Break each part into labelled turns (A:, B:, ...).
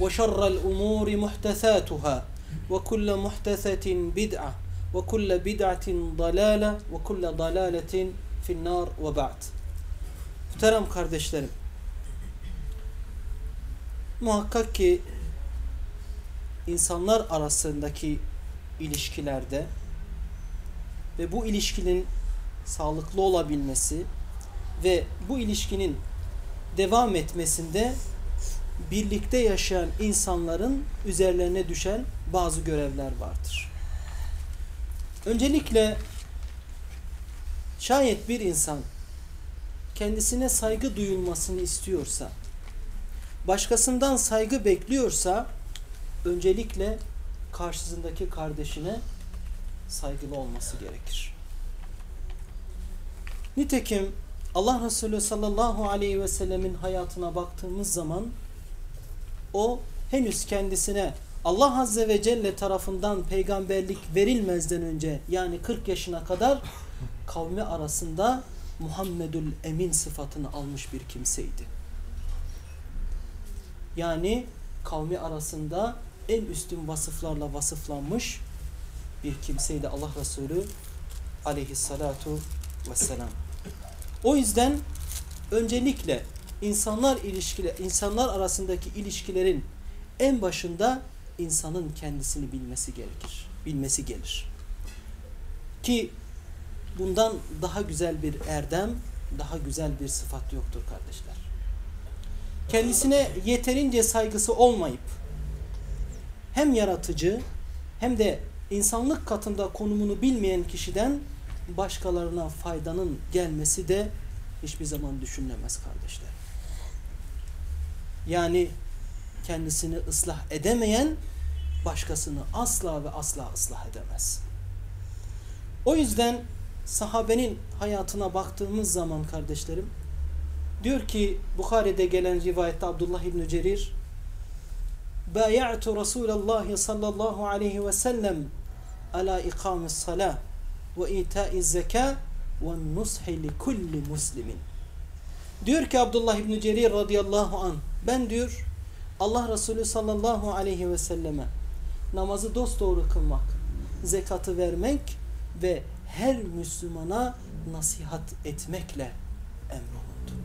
A: وشر الأمور محدثاتها وكل محدثة بدعة وكل بدعة ضلالة وكل ضلالة في النار وبعد Muhterem kardeşlerim, muhakkak ki insanlar arasındaki ilişkilerde ve bu ilişkinin sağlıklı olabilmesi ve bu ilişkinin devam etmesinde birlikte yaşayan insanların üzerlerine düşen bazı görevler vardır. Öncelikle şayet bir insan kendisine saygı duyulmasını istiyorsa, başkasından saygı bekliyorsa öncelikle karşısındaki kardeşine saygılı olması gerekir. Nitekim Allah Resulü sallallahu aleyhi ve sellemin hayatına baktığımız zaman o henüz kendisine Allah Azze ve Celle tarafından peygamberlik verilmezden önce yani 40 yaşına kadar kavmi arasında Muhammedül Emin sıfatını almış bir kimseydi. Yani kavmi arasında en üstün vasıflarla vasıflanmış bir kimseydi Allah Resulü aleyhissalatu vesselam. O yüzden öncelikle insanlar ilişkiler, insanlar arasındaki ilişkilerin en başında insanın kendisini bilmesi gerekir. Bilmesi gelir. Ki bundan daha güzel bir erdem, daha güzel bir sıfat yoktur kardeşler. Kendisine yeterince saygısı olmayıp hem yaratıcı hem de insanlık katında konumunu bilmeyen kişiden başkalarına faydanın gelmesi de hiçbir zaman düşünülemez kardeşler. Yani kendisini ıslah edemeyen başkasını asla ve asla ıslah edemez. O yüzden sahabenin hayatına baktığımız zaman kardeşlerim diyor ki Bukhari'de gelen rivayette Abdullah İbni Cerir Baya'tu Resulallah sallallahu aleyhi ve sellem ala ikamis salah ve itaiz zeka ve nushi li kulli muslimin diyor ki Abdullah İbni Cerir radıyallahu an ben diyor Allah Resulü sallallahu aleyhi ve selleme namazı dosdoğru kılmak, zekatı vermek ve her Müslümana nasihat etmekle emrolundu.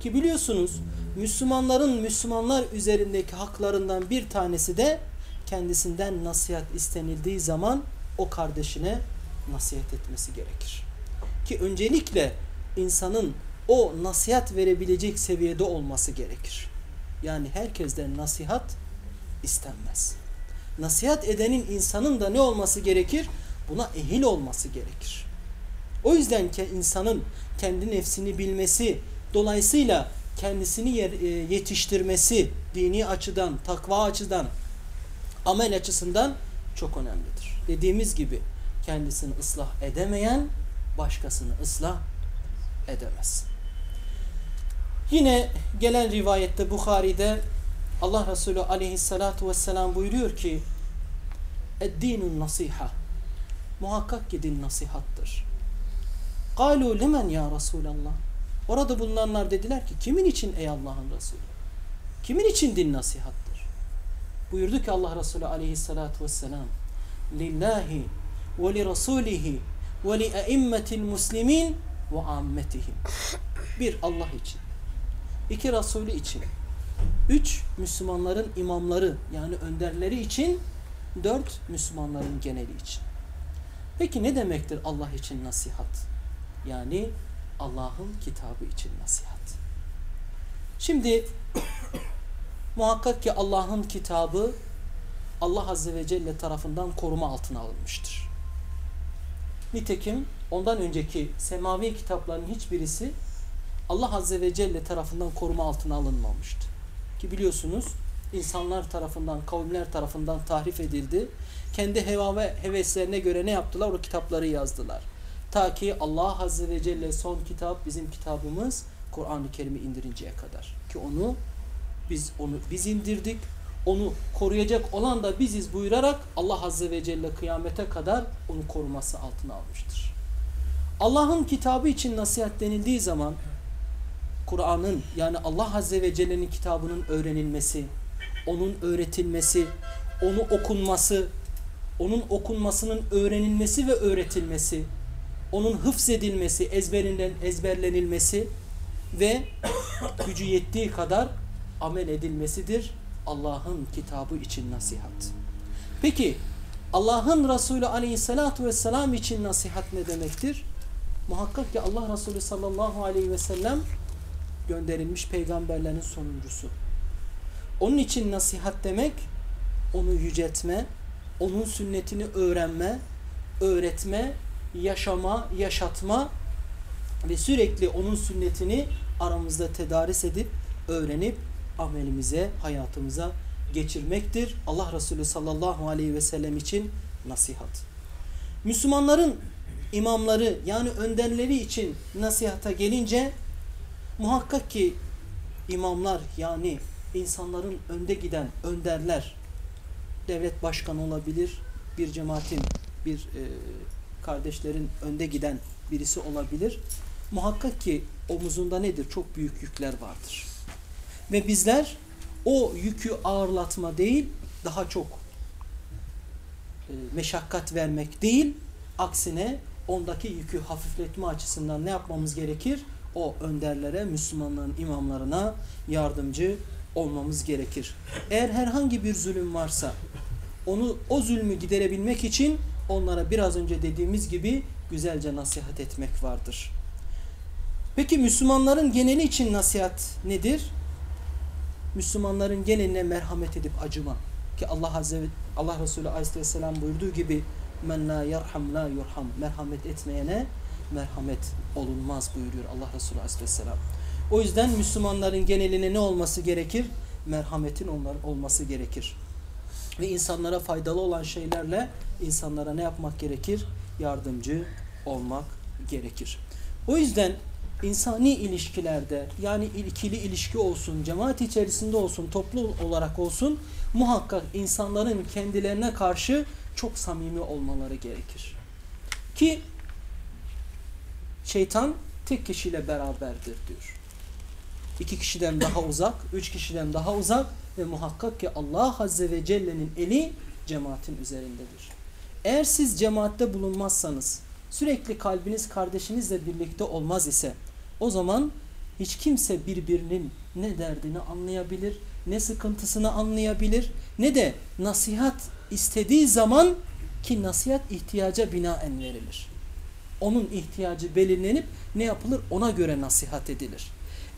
A: Ki biliyorsunuz Müslümanların Müslümanlar üzerindeki haklarından bir tanesi de kendisinden nasihat istenildiği zaman o kardeşine nasihat etmesi gerekir. Ki öncelikle insanın o nasihat verebilecek seviyede olması gerekir. Yani herkesten nasihat istenmez. Nasihat edenin insanın da ne olması gerekir? Buna ehil olması gerekir. O yüzden ki insanın kendi nefsini bilmesi, dolayısıyla kendisini yetiştirmesi dini açıdan, takva açıdan, amel açısından çok önemlidir. Dediğimiz gibi kendisini ıslah edemeyen başkasını ıslah edemez. Yine gelen rivayette Bukhari'de Allah Resulü aleyhissalatu vesselam buyuruyor ki Eddinun nasiha Muhakkak ki din nasihattır. Kalu limen ya Resulallah Orada bulunanlar dediler ki kimin için ey Allah'ın Resulü? Kimin için din nasihattır? Buyurdu ki Allah Resulü aleyhissalatu vesselam Lillahi ve li rasulihi ve li eimmetil muslimin ve ammetihim. Bir Allah için. İki Resulü için. Üç Müslümanların imamları yani önderleri için. Dört Müslümanların geneli için. Peki ne demektir Allah için nasihat? Yani Allah'ın kitabı için nasihat. Şimdi muhakkak ki Allah'ın kitabı Allah Azze ve Celle tarafından koruma altına alınmıştır. Nitekim ondan önceki semavi kitapların hiçbirisi Allah Azze ve Celle tarafından koruma altına alınmamıştı. Ki biliyorsunuz insanlar tarafından, kavimler tarafından tahrif edildi. Kendi heva ve heveslerine göre ne yaptılar? O kitapları yazdılar. Ta ki Allah Azze ve Celle son kitap, bizim kitabımız Kur'an-ı Kerim'i indirinceye kadar. Ki onu biz onu biz indirdik. Onu koruyacak olan da biziz buyurarak Allah Azze ve Celle kıyamete kadar onu koruması altına almıştır. Allah'ın kitabı için nasihat denildiği zaman Kur'an'ın yani Allah Azze ve Celle'nin kitabının öğrenilmesi, onun öğretilmesi, onu okunması, onun okunmasının öğrenilmesi ve öğretilmesi, onun hıfz edilmesi, ezberinden ezberlenilmesi ve gücü yettiği kadar amel edilmesidir Allah'ın kitabı için nasihat. Peki Allah'ın Resulü aleyhissalatu vesselam için nasihat ne demektir? Muhakkak ki Allah Resulü sallallahu aleyhi ve sellem gönderilmiş peygamberlerin sonuncusu. Onun için nasihat demek onu yüceltme, onun sünnetini öğrenme, öğretme, yaşama, yaşatma ve sürekli onun sünnetini aramızda tedaris edip öğrenip amelimize, hayatımıza geçirmektir. Allah Resulü sallallahu aleyhi ve sellem için nasihat. Müslümanların imamları yani önderleri için nasihata gelince muhakkak ki imamlar yani insanların önde giden önderler devlet başkanı olabilir, bir cemaatin, bir e, kardeşlerin önde giden birisi olabilir. Muhakkak ki omuzunda nedir? Çok büyük yükler vardır. Ve bizler o yükü ağırlatma değil, daha çok e, meşakkat vermek değil, aksine ondaki yükü hafifletme açısından ne yapmamız gerekir? O önderlere, Müslümanların imamlarına yardımcı olmamız gerekir. Eğer herhangi bir zulüm varsa onu o zulmü giderebilmek için onlara biraz önce dediğimiz gibi güzelce nasihat etmek vardır. Peki Müslümanların geneli için nasihat nedir? Müslümanların geneline merhamet edip acıma. Ki Allah Azze ve Allah Resulü Aleyhisselam buyurduğu gibi men la yerham la yurham merhamet etmeyene merhamet olunmaz buyuruyor Allah Resulü Aleyhisselam. O yüzden Müslümanların geneline ne olması gerekir? Merhametin onların olması gerekir. Ve insanlara faydalı olan şeylerle insanlara ne yapmak gerekir? Yardımcı olmak gerekir. O yüzden insani ilişkilerde yani ikili ilişki olsun, cemaat içerisinde olsun, toplu olarak olsun muhakkak insanların kendilerine karşı çok samimi olmaları gerekir. Ki şeytan tek kişiyle beraberdir diyor. İki kişiden daha uzak, üç kişiden daha uzak ve muhakkak ki Allah Azze ve Celle'nin eli cemaatin üzerindedir. Eğer siz cemaatte bulunmazsanız, sürekli kalbiniz kardeşinizle birlikte olmaz ise o zaman hiç kimse birbirinin ne derdini anlayabilir, ne sıkıntısını anlayabilir, ne de nasihat istediği zaman ki nasihat ihtiyaca binaen verilir. Onun ihtiyacı belirlenip ne yapılır ona göre nasihat edilir.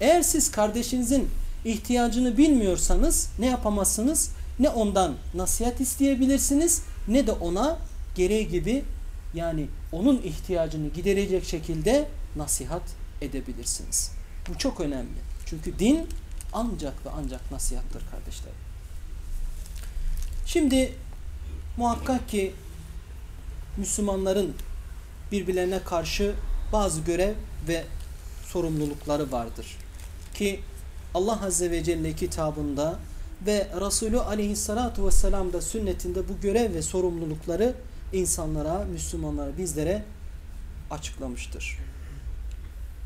A: Eğer siz kardeşinizin ihtiyacını bilmiyorsanız ne yapamazsınız? Ne ondan nasihat isteyebilirsiniz ne de ona gereği gibi yani onun ihtiyacını giderecek şekilde nasihat edebilirsiniz. Bu çok önemli. Çünkü din ancak ve ancak nasihattır kardeşler. Şimdi muhakkak ki Müslümanların birbirlerine karşı bazı görev ve sorumlulukları vardır. Ki Allah Azze ve Celle kitabında ve Resulü aleyhissalatu vesselam da sünnetinde bu görev ve sorumlulukları insanlara, Müslümanlara, bizlere açıklamıştır.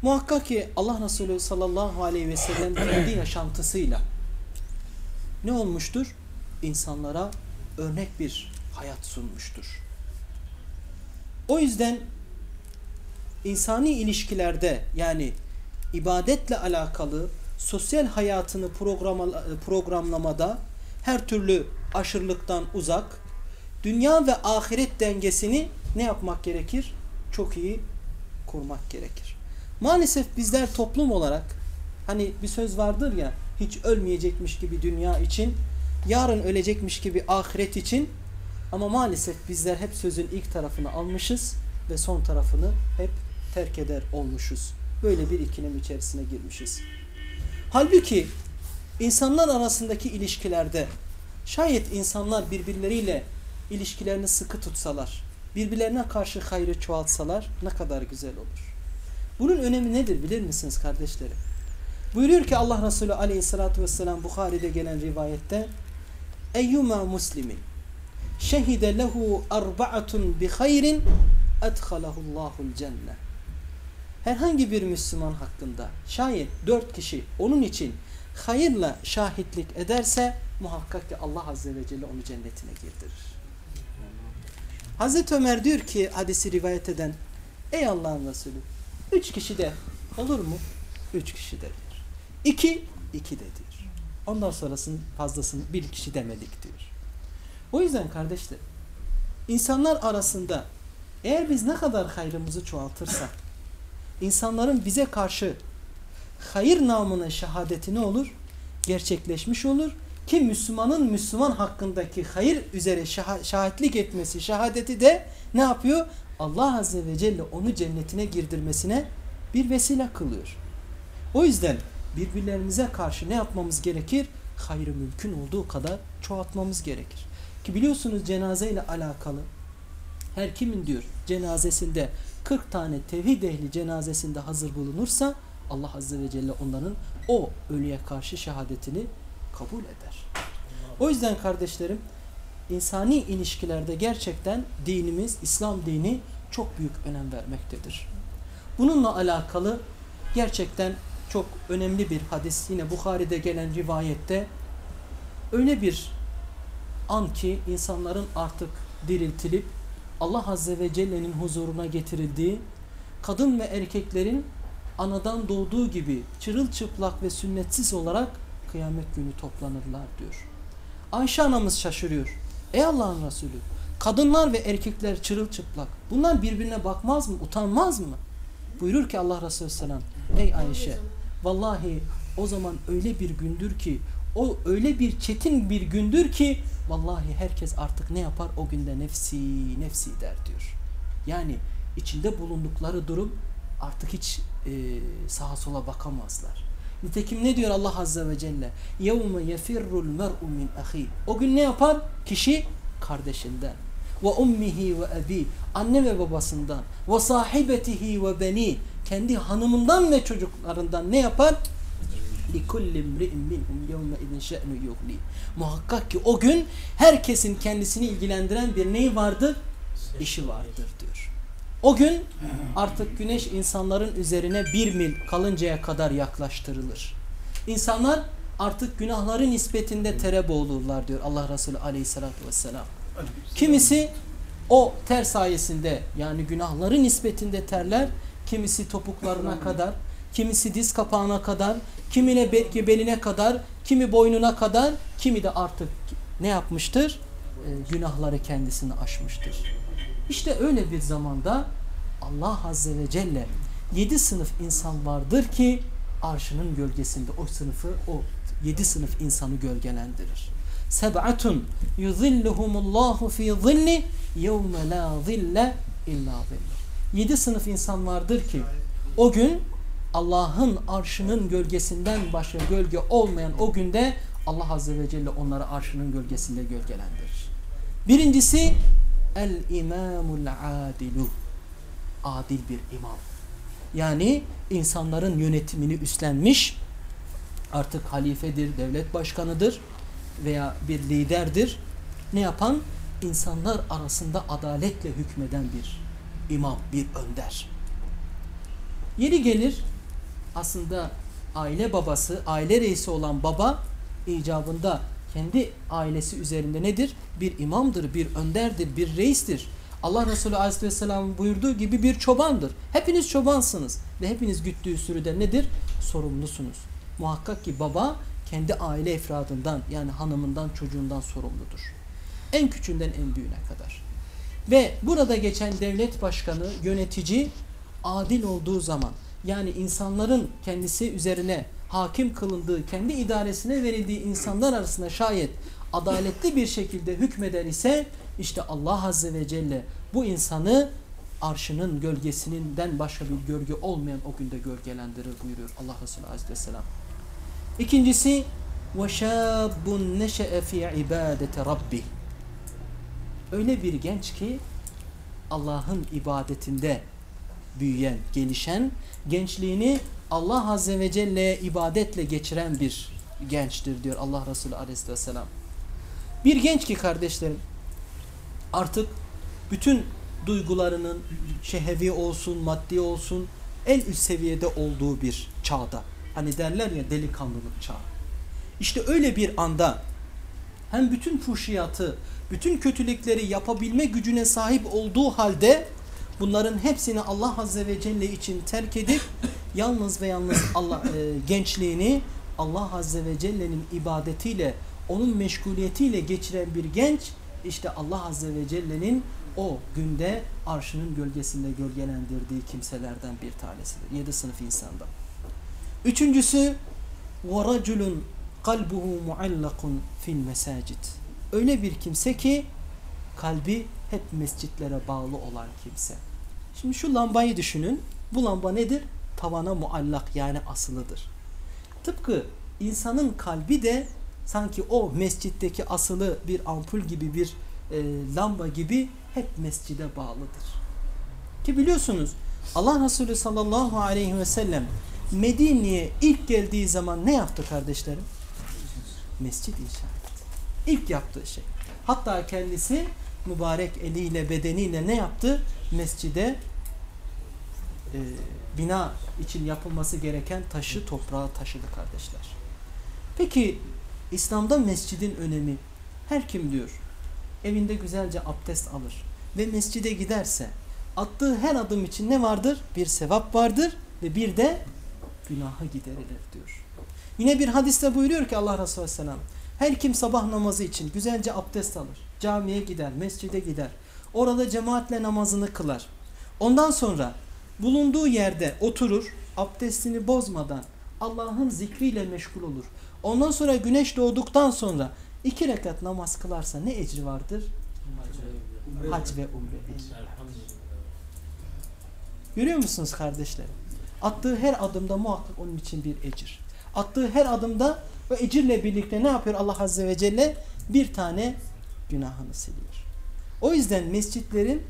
A: Muhakkak ki Allah Resulü sallallahu aleyhi ve sellem kendi yaşantısıyla ne olmuştur? İnsanlara örnek bir hayat sunmuştur. O yüzden insani ilişkilerde yani ibadetle alakalı sosyal hayatını programlamada her türlü aşırılıktan uzak, dünya ve ahiret dengesini ne yapmak gerekir? Çok iyi kurmak gerekir. Maalesef bizler toplum olarak hani bir söz vardır ya hiç ölmeyecekmiş gibi dünya için, yarın ölecekmiş gibi ahiret için ama maalesef bizler hep sözün ilk tarafını almışız ve son tarafını hep terk eder olmuşuz. Böyle bir ikilem içerisine girmişiz. Halbuki insanlar arasındaki ilişkilerde şayet insanlar birbirleriyle ilişkilerini sıkı tutsalar, birbirlerine karşı hayrı çoğaltsalar ne kadar güzel olur. Bunun önemi nedir bilir misiniz kardeşlerim? Buyuruyor ki Allah Resulü aleyhissalatü vesselam Bukhari'de gelen rivayette Eyyuma muslimin şehide lehu arba'atun bi hayrin edhalahullahul cennet herhangi bir Müslüman hakkında şayet dört kişi onun için hayırla şahitlik ederse muhakkak ki Allah Azze ve Celle onu cennetine girdirir. Hazreti Ömer diyor ki hadisi rivayet eden ey Allah'ın Resulü üç kişi de olur mu? Üç kişi de diyor. İki, iki de diyor. Ondan sonrasının fazlasını bir kişi demedik diyor. O yüzden kardeşler insanlar arasında eğer biz ne kadar hayrımızı çoğaltırsak insanların bize karşı hayır namına şehadeti ne olur? Gerçekleşmiş olur ki Müslümanın Müslüman hakkındaki hayır üzere şahitlik etmesi, şehadeti de ne yapıyor? Allah Azze ve Celle onu cennetine girdirmesine bir vesile kılıyor. O yüzden birbirlerimize karşı ne yapmamız gerekir? Hayrı mümkün olduğu kadar çoğaltmamız gerekir. Ki biliyorsunuz cenaze ile alakalı her kimin diyor cenazesinde 40 tane tevhid ehli cenazesinde hazır bulunursa Allah Azze ve Celle onların o ölüye karşı şehadetini kabul eder. O yüzden kardeşlerim insani ilişkilerde gerçekten dinimiz, İslam dini çok büyük önem vermektedir. Bununla alakalı gerçekten çok önemli bir hadis yine Bukhari'de gelen rivayette öyle bir an ki insanların artık diriltilip Allah Azze ve Celle'nin huzuruna getirildiği, kadın ve erkeklerin anadan doğduğu gibi çırılçıplak ve sünnetsiz olarak kıyamet günü toplanırlar diyor. Ayşe anamız şaşırıyor. Ey Allah'ın Resulü kadınlar ve erkekler çırılçıplak. Bunlar birbirine bakmaz mı? Utanmaz mı? Buyurur ki Allah Resulü Selam. Ey Ayşe vallahi o zaman öyle bir gündür ki o öyle bir çetin bir gündür ki vallahi herkes artık ne yapar o günde nefsi nefsi der diyor. Yani içinde bulundukları durum artık hiç e, sağa sola bakamazlar. Nitekim ne diyor Allah Azze ve Celle? يَوْمَ يَفِرُّ الْمَرْءُ مِنْ أَخِيهِ O gün ne yapar? Kişi kardeşinden. Ve ummihi ve abi anne ve babasından ve sahibetihi ve beni kendi hanımından ve çocuklarından ne yapar? لِكُلِّ امْرِئٍ مِّنْهُمْ يَوْمَ اِذٍ شَأْنُ يُغْنِي Muhakkak ki o gün herkesin kendisini ilgilendiren bir neyi vardır? İşi vardır diyor. O gün artık güneş insanların üzerine bir mil kalıncaya kadar yaklaştırılır. İnsanlar artık günahların nispetinde tere boğulurlar diyor Allah Resulü aleyhissalatü vesselam. Kimisi o ter sayesinde yani günahların nispetinde terler, kimisi topuklarına kadar, kimisi diz kapağına kadar, kimine belki beline kadar, kimi boynuna kadar, kimi de artık ne yapmıştır? E, günahları kendisini aşmıştır. İşte öyle bir zamanda Allah Azze ve Celle yedi sınıf insan vardır ki arşının gölgesinde o sınıfı, o yedi sınıf insanı gölgelendirir. Seb'atun yuzilluhumullahu fi zilli yevme la zille illa zille. Yedi sınıf insan vardır ki o gün Allah'ın arşının gölgesinden başka gölge olmayan o günde Allah Azze ve Celle onları arşının gölgesinde gölgelendirir. Birincisi el imamul adilu adil bir imam. Yani insanların yönetimini üstlenmiş artık halifedir, devlet başkanıdır veya bir liderdir. Ne yapan? İnsanlar arasında adaletle hükmeden bir imam, bir önder. Yeri gelir aslında aile babası, aile reisi olan baba icabında kendi ailesi üzerinde nedir? Bir imamdır, bir önderdir, bir reistir. Allah Resulü Aleyhisselam buyurduğu gibi bir çobandır. Hepiniz çobansınız ve hepiniz güttüğü sürüde nedir? Sorumlusunuz. Muhakkak ki baba kendi aile efradından yani hanımından çocuğundan sorumludur. En küçüğünden en büyüğüne kadar. Ve burada geçen devlet başkanı, yönetici adil olduğu zaman yani insanların kendisi üzerine hakim kılındığı, kendi idaresine verildiği insanlar arasında şayet adaletli bir şekilde hükmeder ise işte Allah Azze ve Celle bu insanı arşının gölgesinden başka bir gölge olmayan o günde gölgelendirir buyuruyor Allah Resulü Aleyhisselam. İkincisi وَشَابٌ نَشَأَ فِي عِبَادَةِ رَبِّهِ Öyle bir genç ki Allah'ın ibadetinde büyüyen, gelişen, gençliğini Allah Azze ve Celle'ye ibadetle geçiren bir gençtir diyor Allah Resulü Aleyhisselam. Bir genç ki kardeşlerim artık bütün duygularının şehevi olsun, maddi olsun en üst seviyede olduğu bir çağda. Hani derler ya delikanlılık çağı. İşte öyle bir anda hem bütün fuhşiyatı, bütün kötülükleri yapabilme gücüne sahip olduğu halde bunların hepsini Allah Azze ve Celle için terk edip yalnız ve yalnız Allah e, gençliğini Allah Azze ve Celle'nin ibadetiyle, onun meşguliyetiyle geçiren bir genç işte Allah Azze ve Celle'nin o günde arşının gölgesinde gölgelendirdiği kimselerden bir tanesidir. Yedi sınıf insanda. Üçüncüsü وَرَجُلٌ قَلْبُهُ مُعَلَّقٌ fil mesacid. Öyle bir kimse ki kalbi hep mescitlere bağlı olan kimse. Şimdi şu lambayı düşünün. Bu lamba nedir? Tavana muallak yani asılıdır. Tıpkı insanın kalbi de sanki o mescitteki asılı bir ampul gibi bir e, lamba gibi hep mescide bağlıdır. Ki biliyorsunuz Allah Resulü sallallahu aleyhi ve sellem Medine'ye ilk geldiği zaman ne yaptı kardeşlerim? Mescid inşa etti. İlk yaptığı şey. Hatta kendisi mübarek eliyle bedeniyle ne yaptı? Mescide e, bina için yapılması gereken taşı toprağa taşıdı kardeşler. Peki İslam'da mescidin önemi her kim diyor evinde güzelce abdest alır ve mescide giderse attığı her adım için ne vardır? Bir sevap vardır ve bir de günahı giderilir diyor. Yine bir hadiste buyuruyor ki Allah Resulü Aleyhisselam her kim sabah namazı için güzelce abdest alır, camiye gider, mescide gider, orada cemaatle namazını kılar. Ondan sonra bulunduğu yerde oturur, abdestini bozmadan Allah'ın zikriyle meşgul olur. Ondan sonra güneş doğduktan sonra iki rekat namaz kılarsa ne ecri vardır? Hac ve umre ecri. Görüyor musunuz kardeşlerim? Attığı her adımda muhakkak onun için bir ecir. Attığı her adımda o ecirle birlikte ne yapıyor Allah Azze ve Celle? Bir tane günahını siliyor. O yüzden mescitlerin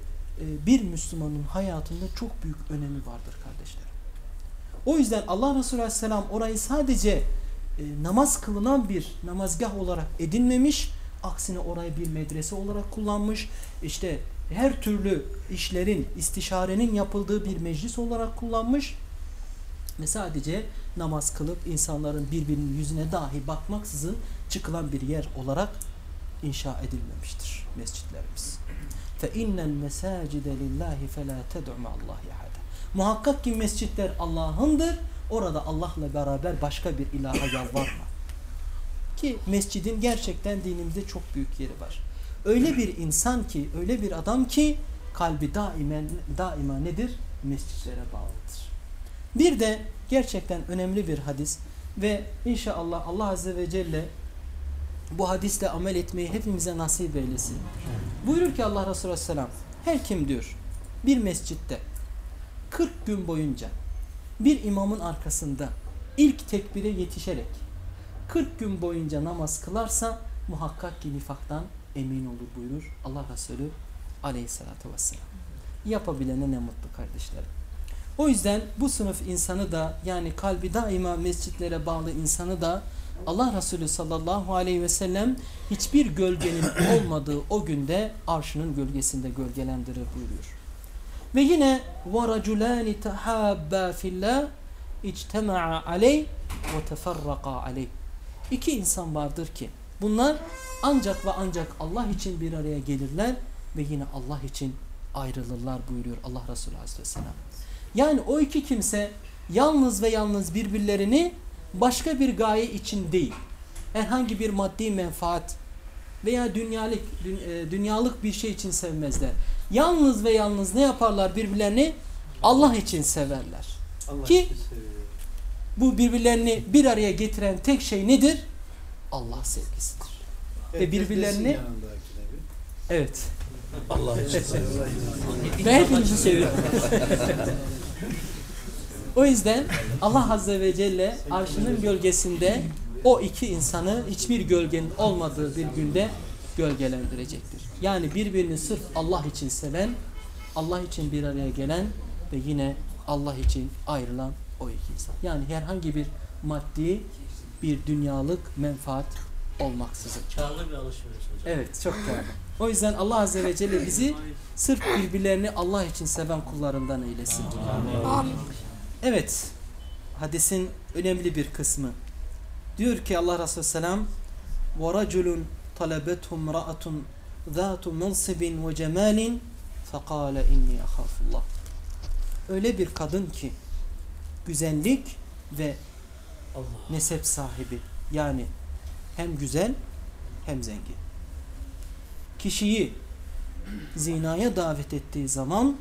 A: bir Müslümanın hayatında çok büyük önemi vardır kardeşlerim. O yüzden Allah Resulü Aleyhisselam orayı sadece e, namaz kılınan bir namazgah olarak edinmemiş, aksine orayı bir medrese olarak kullanmış. İşte her türlü işlerin, istişarenin yapıldığı bir meclis olarak kullanmış ve sadece namaz kılıp insanların birbirinin yüzüne dahi bakmaksızın çıkılan bir yer olarak inşa edilmemiştir mescitlerimiz. Fe innel mesacide lillahi fe la ted'u ma'allahi ahada. Muhakkak ki mescitler Allah'ındır. Orada Allah'la beraber başka bir ilaha yalvarma. Ki mescidin gerçekten dinimizde çok büyük yeri var. Öyle bir insan ki, öyle bir adam ki kalbi daimen, daima nedir? Mescitlere bağlıdır. Bir de gerçekten önemli bir hadis ve inşallah Allah Azze ve Celle bu hadisle amel etmeyi hepimize nasip eylesin. Buyurur ki Allah Resulü Aleyhisselam her kim diyor bir mescitte 40 gün boyunca bir imamın arkasında ilk tekbire yetişerek 40 gün boyunca namaz kılarsa muhakkak ki nifaktan emin olur buyurur Allah Resulü aleyhissalatü vesselam. Yapabilene ne mutlu kardeşlerim. O yüzden bu sınıf insanı da yani kalbi daima mescitlere bağlı insanı da Allah Resulü sallallahu aleyhi ve sellem hiçbir gölgenin olmadığı o günde arşının gölgesinde gölgelendirir buyuruyor. Ve yine وَرَجُلَانِ تَحَابَّا فِي اللّٰهِ اِجْتَمَعَ عَلَيْهِ وَتَفَرَّقَا عَلَيْهِ İki insan vardır ki bunlar ancak ve ancak Allah için bir araya gelirler ve yine Allah için ayrılırlar buyuruyor Allah Resulü Aleyhisselam. Yani o iki kimse yalnız ve yalnız birbirlerini başka bir gaye için değil, herhangi bir maddi menfaat veya dünyalık e, dünyalık bir şey için sevmezler. Yalnız ve yalnız ne yaparlar birbirlerini? Allah için severler. Allah Ki bu birbirlerini bir araya getiren tek şey nedir? Allah sevgisidir. Evet, ve birbirlerini Evet. Allah için. Ve hepinizi seviyor. o yüzden Allah Azze ve Celle arşının gölgesinde o iki insanı hiçbir gölgenin olmadığı bir günde gölgelendirecektir. Yani birbirini sırf Allah için seven, Allah için bir araya gelen ve yine Allah için ayrılan o iki insan. Yani herhangi bir maddi bir dünyalık menfaat olmaksızın.
B: Karlı bir alışveriş hocam.
A: Evet çok karlı. O yüzden Allah Azze ve Celle bizi sırf birbirlerini Allah için seven kullarından eylesin. Amin. Evet. Hadisin önemli bir kısmı. Diyor ki Allah Resulü Selam وَرَجُلٌ طَلَبَتْهُ امْرَأَةٌ ذَاتُ مَنْصِبٍ وَجَمَالٍ فَقَالَ اِنِّي أَخَافُ اللّٰهِ Öyle bir kadın ki güzellik ve Allah. nesep sahibi yani hem güzel hem zengin. Kişiyi zinaya davet ettiği zaman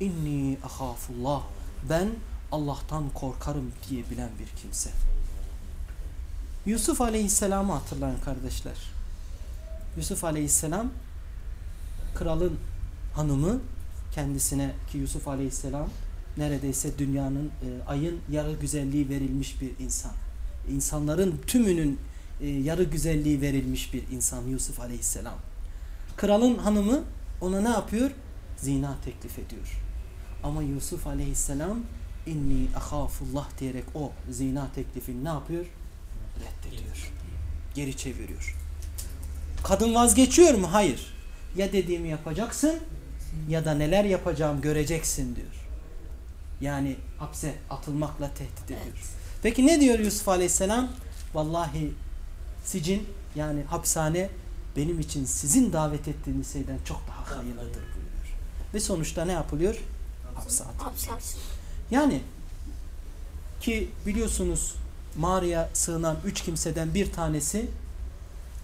A: inni ahafullah ben Allah'tan korkarım diyebilen bir kimse. Yusuf Aleyhisselam'ı hatırlayın kardeşler. Yusuf Aleyhisselam kralın hanımı kendisine ki Yusuf Aleyhisselam neredeyse dünyanın e, ayın yarı güzelliği verilmiş bir insan. İnsanların tümünün e, yarı güzelliği verilmiş bir insan Yusuf Aleyhisselam. Kralın hanımı ona ne yapıyor? Zina teklif ediyor. Ama Yusuf Aleyhisselam inni ahafullah diyerek o zina teklifini ne yapıyor? Reddediyor. Geri çeviriyor. Kadın vazgeçiyor mu? Hayır. Ya dediğimi yapacaksın ya da neler yapacağım göreceksin diyor. Yani hapse atılmakla tehdit ediyor. Peki ne diyor Yusuf Aleyhisselam? Vallahi sicin yani hapishane benim için sizin davet ettiğiniz şeyden çok daha hayırlıdır buyuruyor. Ve sonuçta ne yapılıyor? Hapse atılıyor. Yani ki biliyorsunuz mağaraya sığınan üç kimseden bir tanesi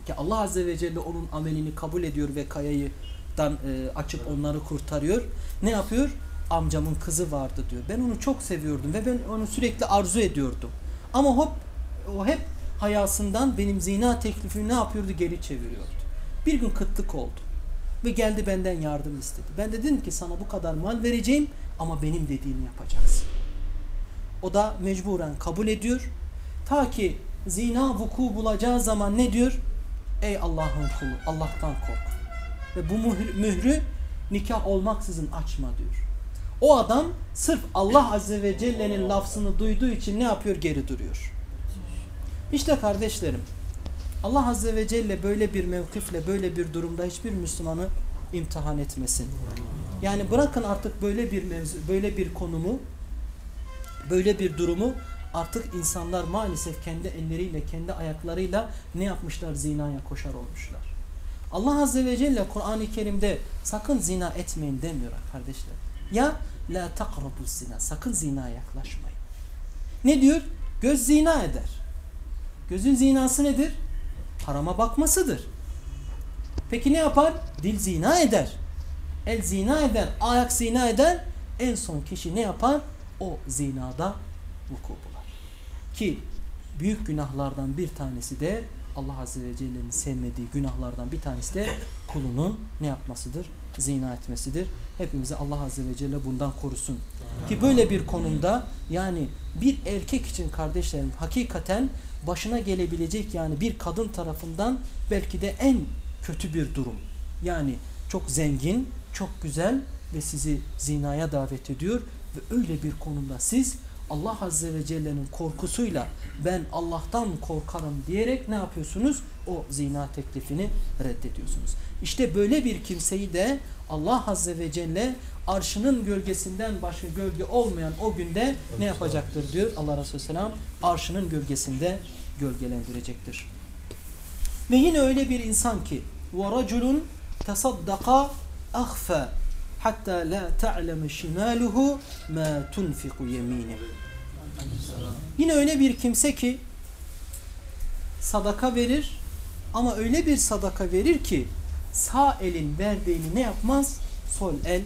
A: ki Allah Azze ve Celle onun amelini kabul ediyor ve kayayıdan e, açıp onları kurtarıyor. Ne yapıyor? Amcamın kızı vardı diyor. Ben onu çok seviyordum ve ben onu sürekli arzu ediyordum. Ama hop o hep hayasından benim zina teklifimi ne yapıyordu? Geri çeviriyordu. Bir gün kıtlık oldu. Ve geldi benden yardım istedi. Ben de dedim ki sana bu kadar mal vereceğim ama benim dediğimi yapacaksın. O da mecburen kabul ediyor. Ta ki zina vuku bulacağı zaman ne diyor? Ey Allah'ın kulu Allah'tan kork. Ve bu mührü nikah olmaksızın açma diyor. O adam sırf Allah Azze ve Celle'nin lafzını duyduğu için ne yapıyor? Geri duruyor. İşte kardeşlerim Allah Azze ve Celle böyle bir mevkifle böyle bir durumda hiçbir Müslümanı imtihan etmesin. Yani bırakın artık böyle bir mevzu, böyle bir konumu böyle bir durumu artık insanlar maalesef kendi elleriyle kendi ayaklarıyla ne yapmışlar zinaya koşar olmuşlar. Allah Azze ve Celle Kur'an-ı Kerim'de sakın zina etmeyin demiyor kardeşler. Ya la takrabu zina sakın zina yaklaşmayın. Ne diyor? Göz zina eder. Gözün zinası nedir? Harama bakmasıdır. Peki ne yapar? Dil zina eder. El zina eder. Ayak zina eder. En son kişi ne yapar? O zinada vuku bular. Ki büyük günahlardan bir tanesi de Allah Azze ve Celle'nin sevmediği günahlardan bir tanesi de kulunun ne yapmasıdır? Zina etmesidir. Hepimizi Allah Azze ve Celle bundan korusun. Ki böyle bir konumda yani bir erkek için kardeşlerim hakikaten başına gelebilecek yani bir kadın tarafından belki de en kötü bir durum. Yani çok zengin, çok güzel ve sizi zinaya davet ediyor ve öyle bir konumda siz Allah Azze ve Celle'nin korkusuyla ben Allah'tan korkarım diyerek ne yapıyorsunuz? O zina teklifini reddediyorsunuz. İşte böyle bir kimseyi de Allah Azze ve Celle arşının gölgesinden başka gölge olmayan o günde ne yapacaktır diyor Allah Resulü Selam arşının gölgesinde gölgelendirecektir. Ve yine öyle bir insan ki وَرَجُلٌ تَصَدَّقَ ahfa hatta la ta'leme şimaluhu ma tunfiku yemine. Yine öyle bir kimse ki sadaka verir ama öyle bir sadaka verir ki sağ elin verdiğini ne yapmaz? Sol el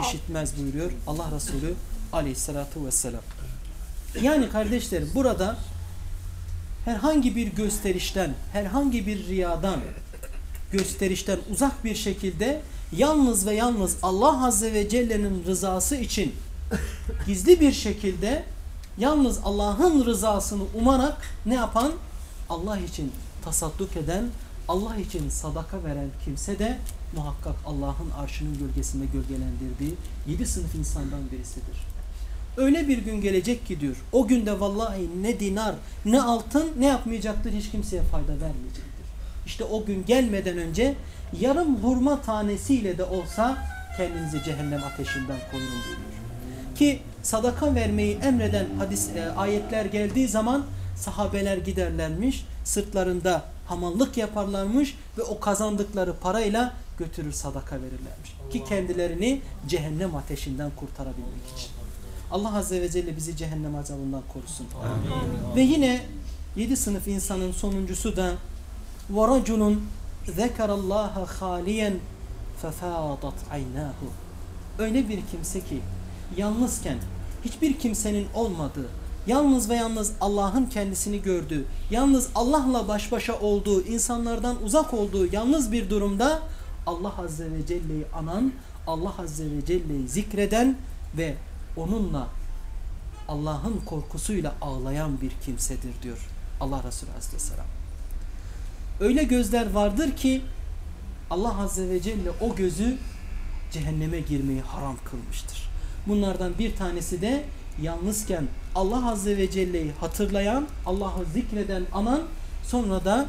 A: işitmez buyuruyor Allah Resulü aleyhissalatu vesselam. Yani kardeşlerim burada herhangi bir gösterişten, herhangi bir riyadan, gösterişten uzak bir şekilde yalnız ve yalnız Allah Azze ve Celle'nin rızası için gizli bir şekilde yalnız Allah'ın rızasını umarak ne yapan? Allah için tasadduk eden, Allah için sadaka veren kimse de muhakkak Allah'ın arşının gölgesinde gölgelendirdiği yedi sınıf insandan birisidir. Öyle bir gün gelecek ki diyor, o günde vallahi ne dinar, ne altın ne yapmayacaktır, hiç kimseye fayda vermeyecektir. İşte o gün gelmeden önce yarım hurma tanesiyle de olsa kendinizi cehennem ateşinden koruyun buyuruyor. Ki sadaka vermeyi emreden hadis e, ayetler geldiği zaman sahabeler giderlermiş, sırtlarında hamallık yaparlarmış ve o kazandıkları parayla götürür sadaka verirlermiş. Ki kendilerini cehennem ateşinden kurtarabilmek için. Allah Azze ve Celle bizi cehennem azabından korusun. Amin. Ve yine yedi sınıf insanın sonuncusu da وَرَجُلٌ ذَكَرَ اللّٰهَ خَالِيًا فَفَاضَتْ عَيْنَاهُ Öyle bir kimse ki yalnızken hiçbir kimsenin olmadığı, yalnız ve yalnız Allah'ın kendisini gördüğü, yalnız Allah'la baş başa olduğu, insanlardan uzak olduğu yalnız bir durumda Allah Azze ve Celle'yi anan, Allah Azze ve Celle'yi zikreden ve onunla Allah'ın korkusuyla ağlayan bir kimsedir diyor Allah Resulü Aleyhisselam. Öyle gözler vardır ki Allah Azze ve Celle o gözü cehenneme girmeyi haram kılmıştır. Bunlardan bir tanesi de yalnızken Allah Azze ve Celle'yi hatırlayan, Allah'ı zikreden anan sonra da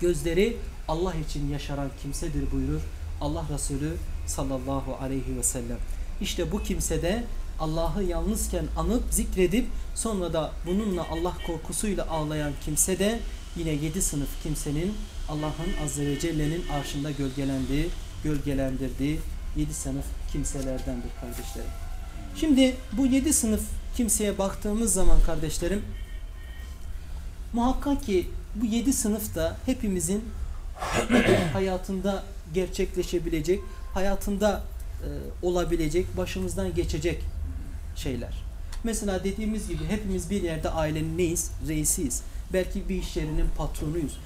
A: gözleri Allah için yaşaran kimsedir buyurur Allah Resulü sallallahu aleyhi ve sellem. İşte bu kimse de Allah'ı yalnızken anıp zikredip sonra da bununla Allah korkusuyla ağlayan kimse de yine yedi sınıf kimsenin Allah'ın Azze ve Celle'nin arşında gölgelendiği, gölgelendirdiği yedi sınıf kimselerdendir kardeşlerim. Şimdi bu yedi sınıf kimseye baktığımız zaman kardeşlerim muhakkak ki bu yedi sınıf da hepimizin hayatında gerçekleşebilecek, hayatında e, olabilecek, başımızdan geçecek şeyler. Mesela dediğimiz gibi hepimiz bir yerde ailenin neyiz? Reisiyiz. Belki bir iş yerinin patronuyuz.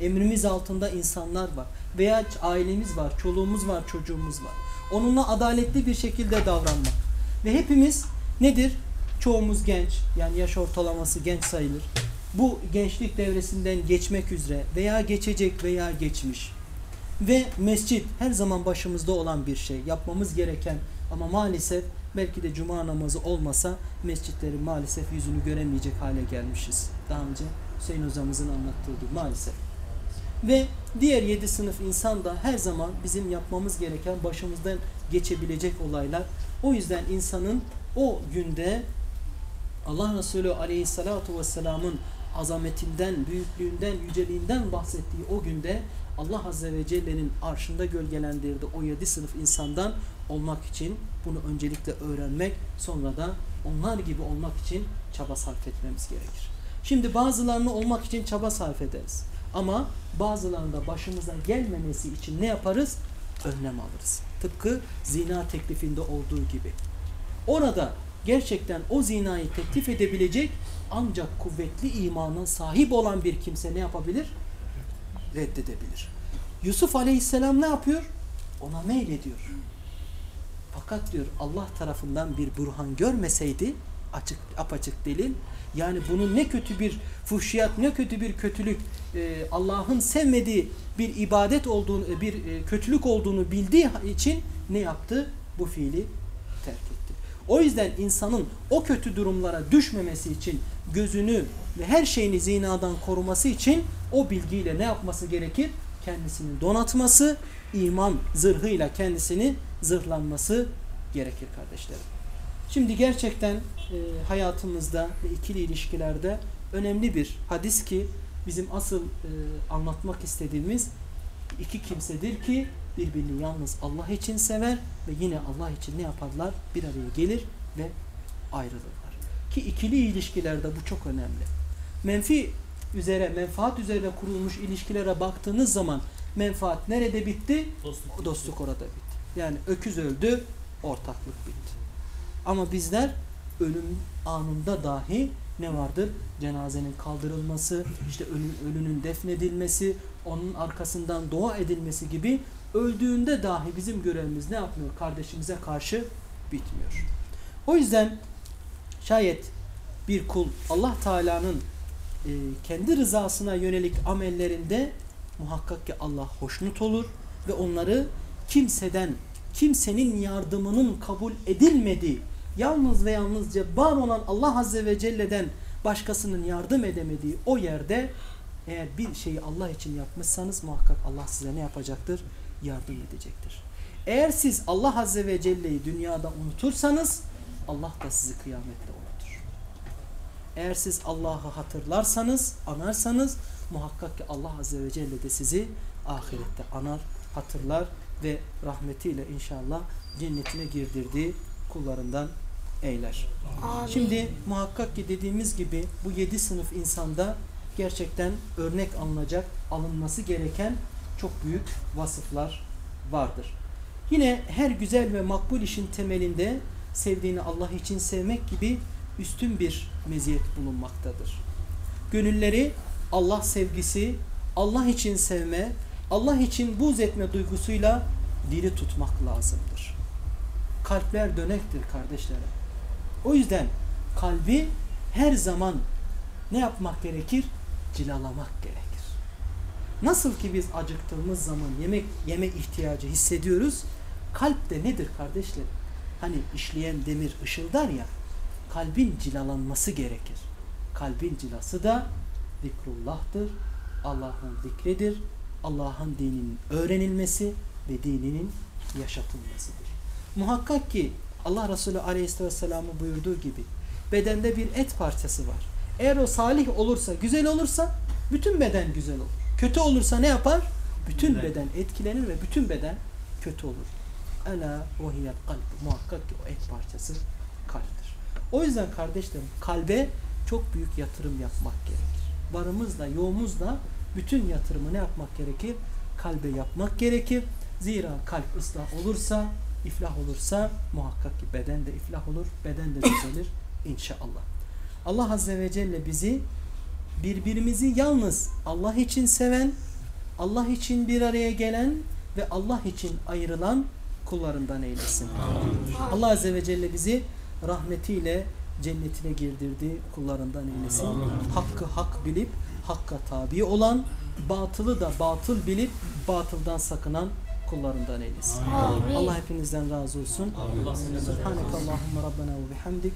A: E, emrimiz altında insanlar var. Veya ailemiz var, çoluğumuz var, çocuğumuz var. Onunla adaletli bir şekilde davranmak. Ve hepimiz nedir? Çoğumuz genç, yani yaş ortalaması genç sayılır. Bu gençlik devresinden geçmek üzere veya geçecek veya geçmiş. Ve mescit her zaman başımızda olan bir şey. Yapmamız gereken ama maalesef belki de cuma namazı olmasa mescitlerin maalesef yüzünü göremeyecek hale gelmişiz. Daha önce Hüseyin hocamızın anlattığı gibi maalesef. Ve diğer yedi sınıf insan da her zaman bizim yapmamız gereken başımızdan geçebilecek olaylar. O yüzden insanın o günde Allah Resulü Aleyhisselatü Vesselam'ın azametinden, büyüklüğünden, yüceliğinden bahsettiği o günde Allah Azze ve Celle'nin arşında gölgelendirdiği o yedi sınıf insandan olmak için bunu öncelikle öğrenmek sonra da onlar gibi olmak için çaba sarf etmemiz gerekir. Şimdi bazılarını olmak için çaba sarf ederiz. Ama bazılarında başımıza gelmemesi için ne yaparız? Önlem alırız. Tıpkı zina teklifinde olduğu gibi. Orada gerçekten o zinayı teklif edebilecek ancak kuvvetli imana sahip olan bir kimse ne yapabilir? Reddedebilir. Yusuf aleyhisselam ne yapıyor? Ona meylediyor. Fakat diyor Allah tarafından bir burhan görmeseydi açık apaçık delil yani bunun ne kötü bir fuhşiyat ne kötü bir kötülük e, Allah'ın sevmediği bir ibadet olduğunu bir e, kötülük olduğunu bildiği için ne yaptı? Bu fiili terk etti. O yüzden insanın o kötü durumlara düşmemesi için gözünü ve her şeyini zinadan koruması için o bilgiyle ne yapması gerekir? Kendisini donatması, iman zırhıyla kendisini zırhlanması gerekir kardeşlerim. Şimdi gerçekten e, hayatımızda ve ikili ilişkilerde önemli bir hadis ki bizim asıl e, anlatmak istediğimiz iki kimsedir ki birbirini yalnız Allah için sever ve yine Allah için ne yaparlar? Bir araya gelir ve ayrılırlar. Ki ikili ilişkilerde bu çok önemli. Menfi üzere, menfaat üzerine kurulmuş ilişkilere baktığınız zaman menfaat nerede bitti?
B: Dostluk.
A: Dostluk orada bitti. Yani öküz öldü, ortaklık bitti. Ama bizler ölüm anında dahi ne vardır? Cenazenin kaldırılması, işte ölü, ölünün defnedilmesi, onun arkasından dua edilmesi gibi öldüğünde dahi bizim görevimiz ne yapmıyor? Kardeşimize karşı bitmiyor. O yüzden şayet bir kul Allah Teala'nın e, kendi rızasına yönelik amellerinde muhakkak ki Allah hoşnut olur ve onları kimseden, kimsenin yardımının kabul edilmediği, yalnız ve yalnızca var olan Allah Azze ve Celle'den başkasının yardım edemediği o yerde eğer bir şeyi Allah için yapmışsanız muhakkak Allah size ne yapacaktır? Yardım edecektir. Eğer siz Allah Azze ve Celle'yi dünyada unutursanız Allah da sizi kıyamette unutur. Eğer siz Allah'ı hatırlarsanız, anarsanız muhakkak ki Allah Azze ve Celle de sizi ahirette anar, hatırlar ve rahmetiyle inşallah cennetine girdirdiği kullarından eyler.
C: Amin.
A: Şimdi muhakkak ki dediğimiz gibi bu yedi sınıf insanda gerçekten örnek alınacak, alınması gereken çok büyük vasıflar vardır. Yine her güzel ve makbul işin temelinde sevdiğini Allah için sevmek gibi üstün bir meziyet bulunmaktadır. Gönülleri Allah sevgisi, Allah için sevme, Allah için buz etme duygusuyla diri tutmak lazımdır. Kalpler dönektir kardeşlerim. O yüzden kalbi her zaman ne yapmak gerekir? Cilalamak gerekir. Nasıl ki biz acıktığımız zaman yemek yeme ihtiyacı hissediyoruz. Kalp de nedir kardeşler? Hani işleyen demir ışıldar ya. Kalbin cilalanması gerekir. Kalbin cilası da zikrullah'tır. Allah'ın zikridir. Allah'ın dininin öğrenilmesi ve dininin yaşatılmasıdır. Muhakkak ki Allah Resulü Aleyhisselam'ı buyurduğu gibi bedende bir et parçası var. Eğer o salih olursa, güzel olursa bütün beden güzel olur. Kötü olursa ne yapar? Bütün
B: Beden.
A: beden etkilenir ve bütün beden kötü olur. Ela ve hiyel kalp. Muhakkak ki o et parçası kalptir. O yüzden kardeşlerim kalbe çok büyük yatırım yapmak gerekir. Varımızla, yoğumuzla bütün yatırımı ne yapmak gerekir? Kalbe yapmak gerekir. Zira kalp ıslah olursa, iflah olursa muhakkak ki beden de iflah olur, beden de düzelir inşallah. Allah Azze ve Celle bizi birbirimizi yalnız Allah için seven, Allah için bir araya gelen ve Allah için ayrılan kullarından eylesin. Allah Azze ve Celle bizi rahmetiyle cennetine girdirdiği kullarından eylesin. Hakkı hak bilip hakka tabi olan, batılı da batıl bilip batıldan sakınan kullarından eylesin.
C: Amin.
A: Allah hepinizden razı olsun. Subhaneke Allahümme Rabbena ve bihamdik.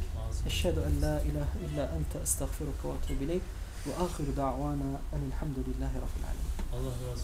A: Eşhedü en la ilahe illa ente estağfiruka ve etûbü ileyk. Ve ahiru da'vana enilhamdülillahi rabbil alemin.
B: Allah razı olsun.